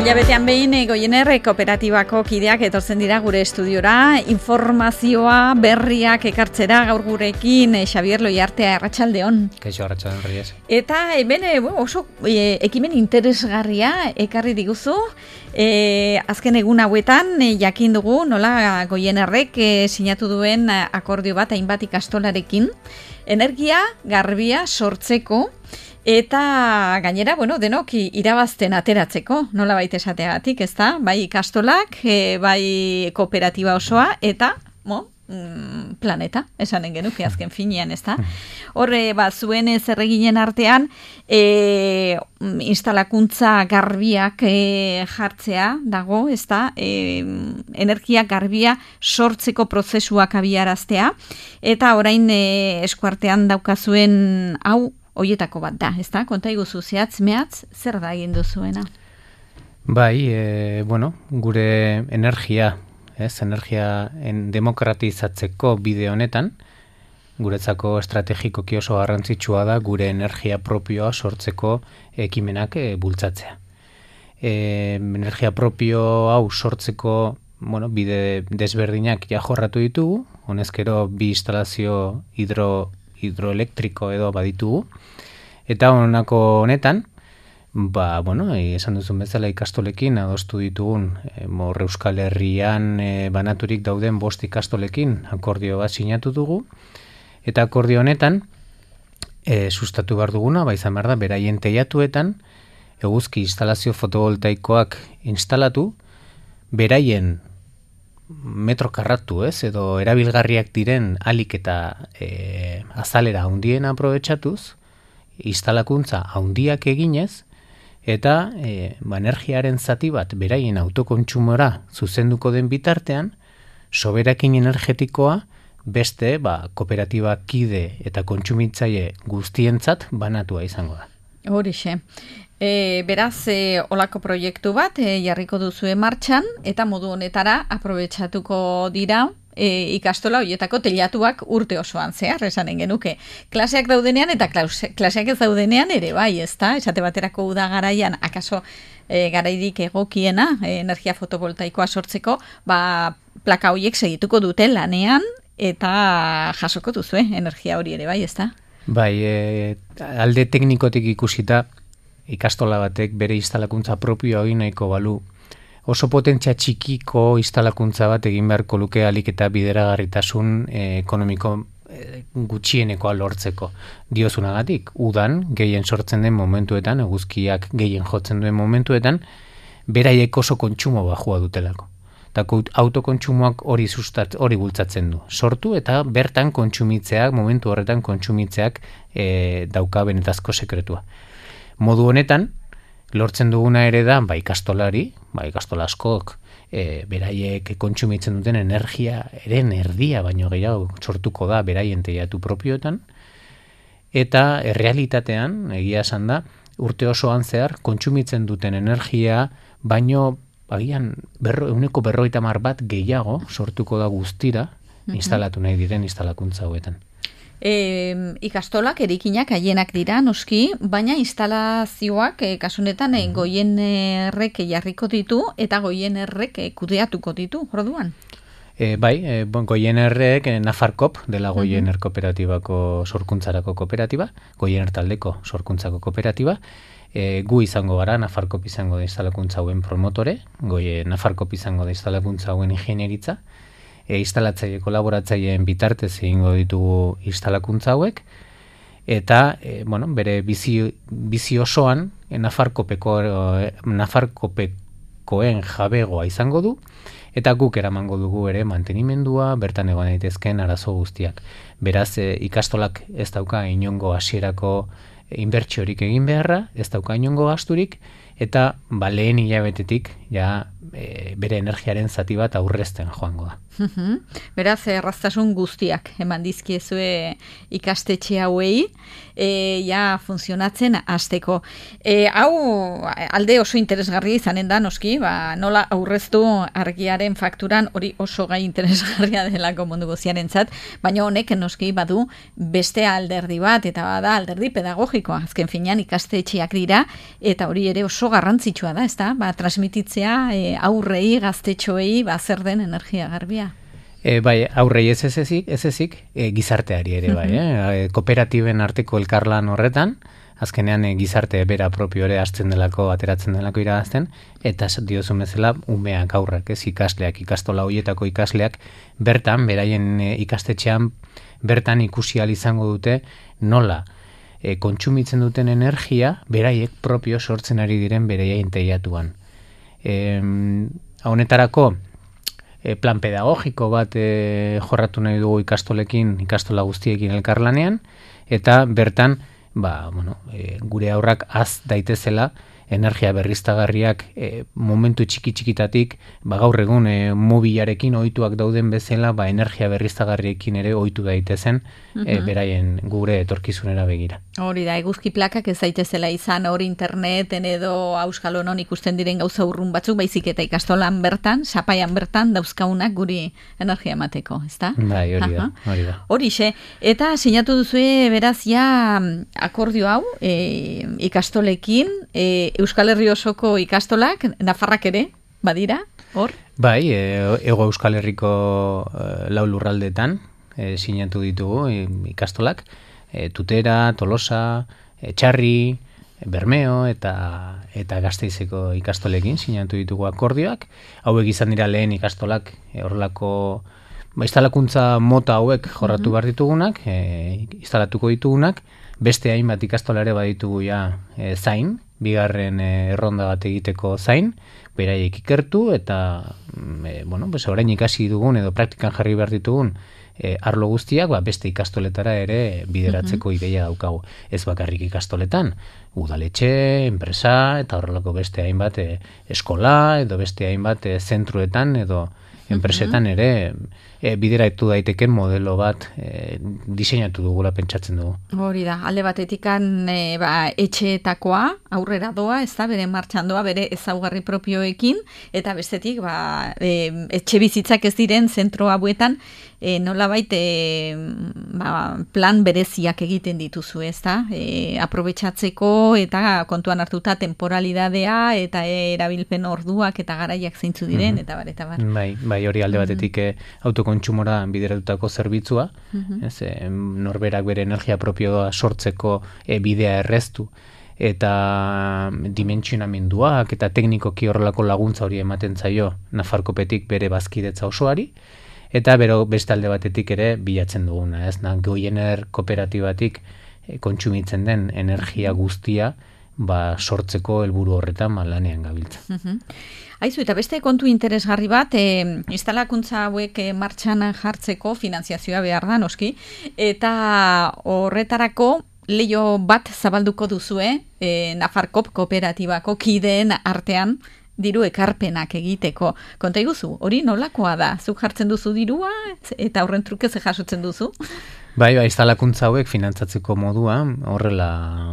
Hilabetean behin eh, goiener kooperatibako kideak etortzen dira gure estudiora, informazioa, berriak ekartzera gaur gurekin eh, Xavier Loiartea Arratsaldeon. Kaixo Arratsaldeon Ries. Eta hemen eh, oso eh, ekimen interesgarria ekarri diguzu. E, azken egun hauetan e, jakin dugu nola goienerrek e, sinatu duen akordio bat hainbat ikastolarekin. Energia garbia sortzeko Eta gainera, bueno, denok irabazten ateratzeko, nola baita esateagatik, ez da? Bai ikastolak, e, bai kooperatiba osoa, eta, mo, mm, planeta, esanen genuke azken finean, ez da? Horre, ba, zuen zerreginen artean, e, instalakuntza garbiak e, jartzea dago, ez da? E, energia garbia sortzeko prozesuak abiaraztea, eta orain e, eskuartean daukazuen hau hoietako bat da, ez da? Konta iguzu, zehatz, mehatz, zer da egin duzuena? Bai, e, bueno, gure energia, ez, energia en demokratizatzeko bide honetan, guretzako estrategiko oso garrantzitsua da gure energia propioa sortzeko ekimenak e, bultzatzea. E, energia propio hau sortzeko bueno, bide desberdinak ja jorratu ditugu, honezkero bi instalazio hidro hidroelektriko edo baditugu. Eta honako honetan, ba, bueno, esan duzun bezala ikastolekin adostu ditugun, e, morre euskal herrian e, banaturik dauden bost ikastolekin akordio bat sinatu dugu. Eta akordio honetan, e, sustatu behar duguna, ba, izan behar da, beraien teiatuetan, eguzki instalazio fotovoltaikoak instalatu, beraien metro karratu, ez, edo erabilgarriak diren alik eta e, azalera handien aprobetsatuz, instalakuntza handiak eginez, eta e, ba, energiaren zati bat beraien autokontsumora zuzenduko den bitartean, soberakin energetikoa beste ba, kooperatiba kide eta kontsumitzaile guztientzat banatua izango da. Horixe. E, beraz, e, olako proiektu bat e, jarriko duzu martxan eta modu honetara aprobetsatuko dira e, ikastola horietako telatuak urte osoan zehar, esanen genuke. Klaseak daudenean eta klaseak ez daudenean ere, bai, ez da? Esate baterako uda garaian, akaso e, garaidik egokiena, e, energia fotovoltaikoa sortzeko, ba, plaka horiek segituko dute lanean eta jasoko duzu, energia hori ere, bai, ez da? Bai, e, alde teknikotik ikusita, ikastola batek bere instalakuntza propio egin nahiko balu oso potentzia txikiko instalakuntza bat egin beharko luke alik eta bideragarritasun e, ekonomiko e, gutxienekoa lortzeko. Diozunagatik, udan, gehien sortzen den momentuetan, eguzkiak gehien jotzen duen momentuetan, beraiek oso kontsumo bajua dutelako. Eta autokontsumoak hori sustat, hori bultzatzen du. Sortu eta bertan kontsumitzeak, momentu horretan kontsumitzeak e, dauka benetazko sekretua modu honetan, lortzen duguna ere da, bai ikastolari, bai ikastola askok, e, beraiek kontsumitzen duten energia, eren erdia, baino gehiago sortuko da beraien teiatu propioetan, eta errealitatean, egia esan da, urte osoan zehar, kontsumitzen duten energia, baino, agian, berro, euneko berroita mar bat gehiago sortuko da guztira, instalatu nahi diren instalakuntza hoetan e, ikastolak erikinak haienak dira noski, baina instalazioak e, kasunetan e, goien errek jarriko ditu eta goien errek e, kudeatuko ditu, orduan? E, bai, e, bon, goien errek e, Nafarkop, dela goien er kooperatibako sorkuntzarako kooperatiba, goien taldeko sorkuntzako kooperatiba, e, gu izango gara Nafarkop izango da instalakuntza hauen promotore, goien Nafarkop izango da instalakuntza hauen ingenieritza, e, instalatzaile kolaboratzaileen bitartez egingo ditugu instalakuntza hauek eta e, bueno, bere bizi, bizi osoan e, Nafarkopeko e, Nafarkopekoen jabegoa izango du eta guk eramango dugu ere mantenimendua bertan egon daitezkeen arazo guztiak. Beraz e, ikastolak ez dauka inongo hasierako inbertsiorik egin beharra, ez dauka inongo gasturik eta ba lehen hilabetetik ja e, bere energiaren zati bat aurrezten joango da. Beraz, erraztasun guztiak eman dizkiezue ikastetxe hauei, e, ja funtzionatzen hasteko. E, hau alde oso interesgarria izanen da, noski, ba, nola aurreztu argiaren fakturan hori oso gai interesgarria delako mundu goziaren zat, baina honek noski badu beste alderdi bat, eta bada alderdi pedagogikoa, azken finean ikastetxeak dira, eta hori ere oso garrantzitsua da, ezta? Ba, transmititzea e, aurrei, gaztetxoei, ba, zer den energia garbia. E, bai, aurrei ez ez ezik, ez ezik e, gizarteari ere, bai, eh? kooperatiben arteko elkarlan horretan, azkenean e, gizarte bera propio ere hasten delako, ateratzen delako irabazten, eta diozun bezala, umeak aurrak, ez ikasleak, ikastola hoietako ikasleak, bertan, beraien e, ikastetxean, bertan ikusi izango dute, nola, e, kontsumitzen duten energia, beraiek propio sortzen ari diren bereia inteiatuan. E, honetarako, e, plan pedagogiko bat e, jorratu nahi dugu ikastolekin, ikastola guztiekin elkarlanean, eta bertan, ba, bueno, e, gure aurrak az daitezela, energia berriztagarriak e, momentu txiki txikitatik ba gaur egun e, mobilarekin ohituak dauden bezala ba energia berriztagarriekin ere ohitu daitezen e, beraien gure etorkizunera begira. Hori da eguzki plakak ez daitezela izan hori interneten edo auskalonon ikusten diren gauza urrun batzuk baizik eta ikastolan bertan, sapaian bertan dauzkaunak guri energia emateko, ezta? Bai, hori da, hori da. Horixe, eta sinatu duzu beraz ja akordio hau e, ikastolekin e, Euskal Herri osoko ikastolak, Nafarrak ere, badira, hor? Bai, e, ego Euskal Herriko e, lau lurraldetan e, sinatu ditugu e, ikastolak, e, Tutera, Tolosa, e, Txarri, Bermeo eta eta Gasteizeko ikastolekin sinatu ditugu akordioak. Hauek izan dira lehen ikastolak e, horrelako ba, instalakuntza mota hauek jorratu mm behar ditugunak, e, instalatuko ditugunak, beste hainbat ikastolare baditugu ja e, zain, bigarren eh, erronda bat egiteko zain, beraiek ikertu eta e, bueno, pues orain ikasi dugun edo praktikan jarri behar ditugun e, arlo guztiak ba, beste ikastoletara ere bideratzeko mm ideia daukagu. Ez bakarrik ikastoletan, udaletxe, enpresa eta horrelako beste hainbat e, eskola edo beste hainbat e, zentruetan edo enpresetan ere e, bideratu daiteken modelo bat e, diseinatu dugula pentsatzen dugu. Hori da, alde batetikan e, ba, etxeetakoa aurrera doa, ez da, bere martxan doa, bere ezaugarri propioekin, eta bestetik, ba, e, etxe bizitzak ez diren zentro abuetan, e, nola baite ba, plan bereziak egiten dituzu, ez da, e, aprobetsatzeko eta kontuan hartuta temporalidadea eta erabilpen orduak eta garaiak zeintzu diren, mm eta bar, eta bar. Bai, bai hori alde batetik mm -hmm kontsumora bideratutako zerbitzua, mm ez, e, norberak bere energia propioa sortzeko e, bidea erreztu, eta dimentsionamenduak eta teknikoki horrelako laguntza hori ematen zaio Nafarkopetik bere bazkidetza osoari, eta bero beste alde batetik ere bilatzen duguna, ez, na, goiener kooperatibatik e, kontsumitzen den energia guztia, ba, sortzeko helburu horretan malanean gabiltza. Mm Aizu, eta beste kontu interesgarri bat, e, instalakuntza hauek e, martxan jartzeko finanziazioa behar da, noski, eta horretarako leio bat zabalduko duzue, e, Nafarkop kooperatibako kideen artean, diru ekarpenak egiteko. Konta iguzu, hori nolakoa da? Zuk jartzen duzu dirua eta horren truke ze jasotzen duzu? Bai, bai, instalakuntza hauek finantzatzeko modua, horrela,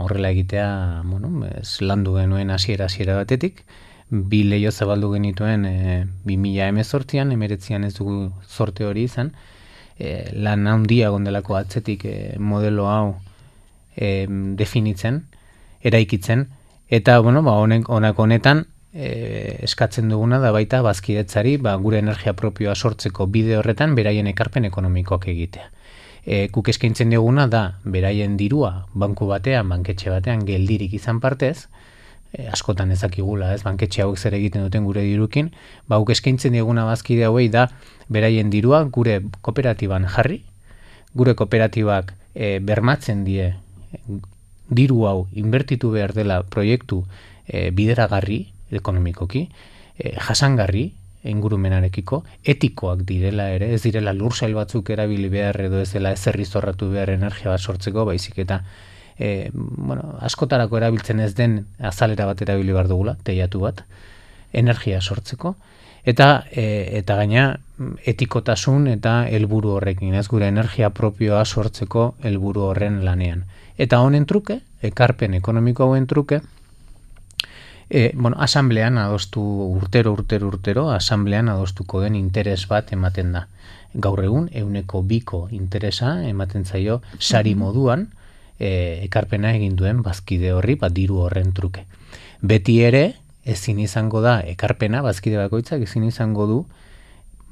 horrela egitea, bueno, ez landu genuen hasiera hasiera batetik, bi leio zabaldu genituen e, bi mila emezortzian, emeretzian ez dugu sorte hori izan, e, lan handia gondelako atzetik e, modelo hau e, definitzen, eraikitzen, eta, bueno, ba, honek, honak honetan, e, eskatzen duguna da baita bazkidetzari ba, gure energia propioa sortzeko bide horretan beraien ekarpen ekonomikoak egitea. E, kuk eskaintzen duguna da beraien dirua banku batean, banketxe batean geldirik izan partez, e, askotan ezakigula, ez, banketxe hauek zer egiten duten gure dirukin, ba, eskaintzen dieguna bazkide hauei da, beraien dirua gure kooperatiban jarri, gure kooperatibak e, bermatzen die diru hau inbertitu behar dela proiektu e, bideragarri ekonomikoki, e, jasangarri ingurumenarekiko, etikoak direla ere, ez direla lursail batzuk erabili behar edo ez dela ezerri zorratu behar energia bat sortzeko, baizik eta e, bueno, askotarako erabiltzen ez den azalera bat erabili behar dugula, teiatu bat, energia sortzeko, eta e, eta gaina etikotasun eta helburu horrekin, ez gure energia propioa sortzeko helburu horren lanean. Eta honen truke, ekarpen ekonomiko hauen truke, e, bueno, asamblean adostu urtero, urtero, urtero, asamblean adostuko den interes bat ematen da. Gaur egun, euneko biko interesa ematen zaio sari moduan, e, ekarpena egin duen bazkide horri, bat diru horren truke. Beti ere, ezin izango da, ekarpena, bazkide bakoitzak, ezin izango du,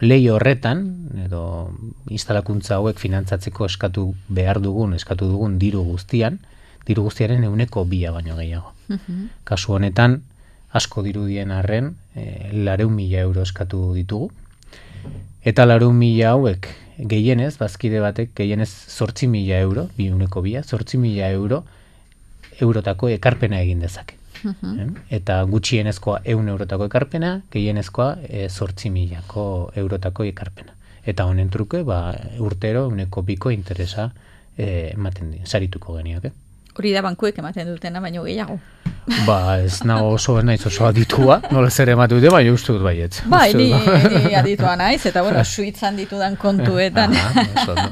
lehi horretan, edo instalakuntza hauek finantzatzeko eskatu behar dugun, eskatu dugun diru guztian, diru guztiaren euneko bia baino gehiago. Kasu honetan, asko dirudien arren, e, lareun mila euro eskatu ditugu. Eta lareun mila hauek gehienez, bazkide batek, gehienez sortzi mila euro, bi uneko bia, sortzi mila euro, eurotako ekarpena egin dezake. Eta gutxienezkoa eun eurotako ekarpena, gehienezkoa e, sortzi milako eurotako ekarpena. Eta honen truke, ba, urtero, uneko biko interesa e, ematen di, sarituko geniak, eh? Hori da bankuek ematen dutena, baino gehiago. Ba, ez nago oso naiz oso aditua, nola zer ematu dute, baina uste dut baiet. Ba, ni, ni aditua naiz, eta bueno, suitzan ditudan kontuetan. Aha, oso, no.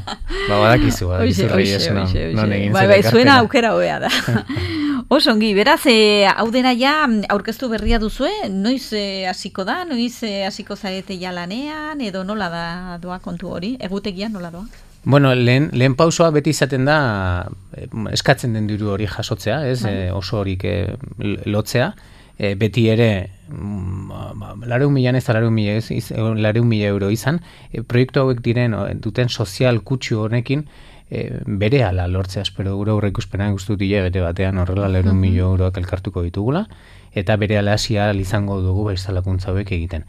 Ba, badakizu, badakizu reyes, no, no negin ba, ba, zuena aukera hoea da. Oso ongi, beraz, e, hau dena ja aurkeztu berria duzue, noiz eh, hasiko da, noiz eh, hasiko zarete ja lanean, edo nola da doa kontu hori, egutegia nola doa? Bueno, lehen, lehen pausoa beti izaten da eskatzen den diru hori jasotzea, ez? E, oso horik e, lotzea. E, beti ere mm, lareun mila ez lareun mila, ez, lareun mila euro izan, e, proiektu hauek diren duten sozial kutsu honekin e, bere ala lortzea, espero gure aurre ikuspena guztu dile bete batean horrela lareun mila euroak elkartuko ditugula, eta bere ala izango dugu baizalakuntza hauek egiten.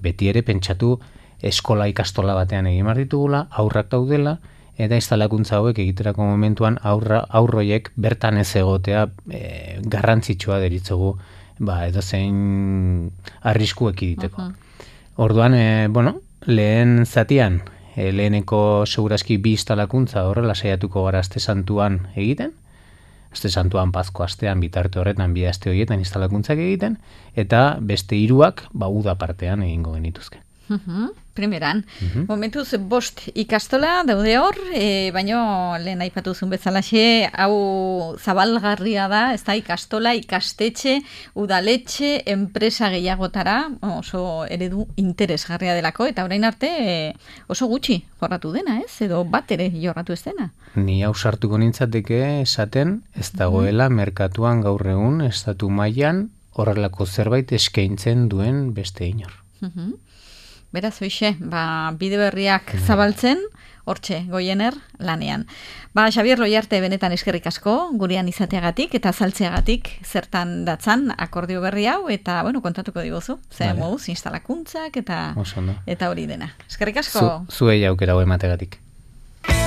Beti ere pentsatu, eskola ikastola batean egin behar ditugula, aurrak daudela, eta instalakuntza hauek egiterako momentuan aurra, aurroiek bertan ez egotea e, garrantzitsua deritzugu ba, edo zein arrisku ekiditeko. Orduan, e, bueno, lehen zatian, e, leheneko seguraski bi instalakuntza horrela saiatuko gara aste santuan egiten, aste santuan pazko astean bitarte horretan bi aste horietan instalakuntzak egiten, eta beste hiruak ba, uda partean egingo genituzke. Uh primeran. Uh Momentuz, bost ikastola daude hor, e, baino lehen aipatu zuen bezalaxe, hau zabalgarria da, ez da ikastola, ikastetxe, udaletxe, enpresa gehiagotara, oso eredu interesgarria delako, eta orain arte oso gutxi jorratu dena, ez? Edo bat ere jorratu ez dena. Ni hau sartuko nintzateke esaten, ez dagoela merkatuan gaur egun, estatu mailan horrelako zerbait eskaintzen duen beste inor. Uh Beraz, hoxe, ba, bide berriak zabaltzen, hortxe, goiener, lanean. Ba, Xabier Loiarte benetan eskerrik asko, gurean izateagatik eta saltzeagatik zertan datzan akordio berri hau, eta, bueno, kontatuko diguzu, ze vale. instalakuntzak eta, eta hori dena. Eskerrik asko. Zu, zuei aukera hau emategatik.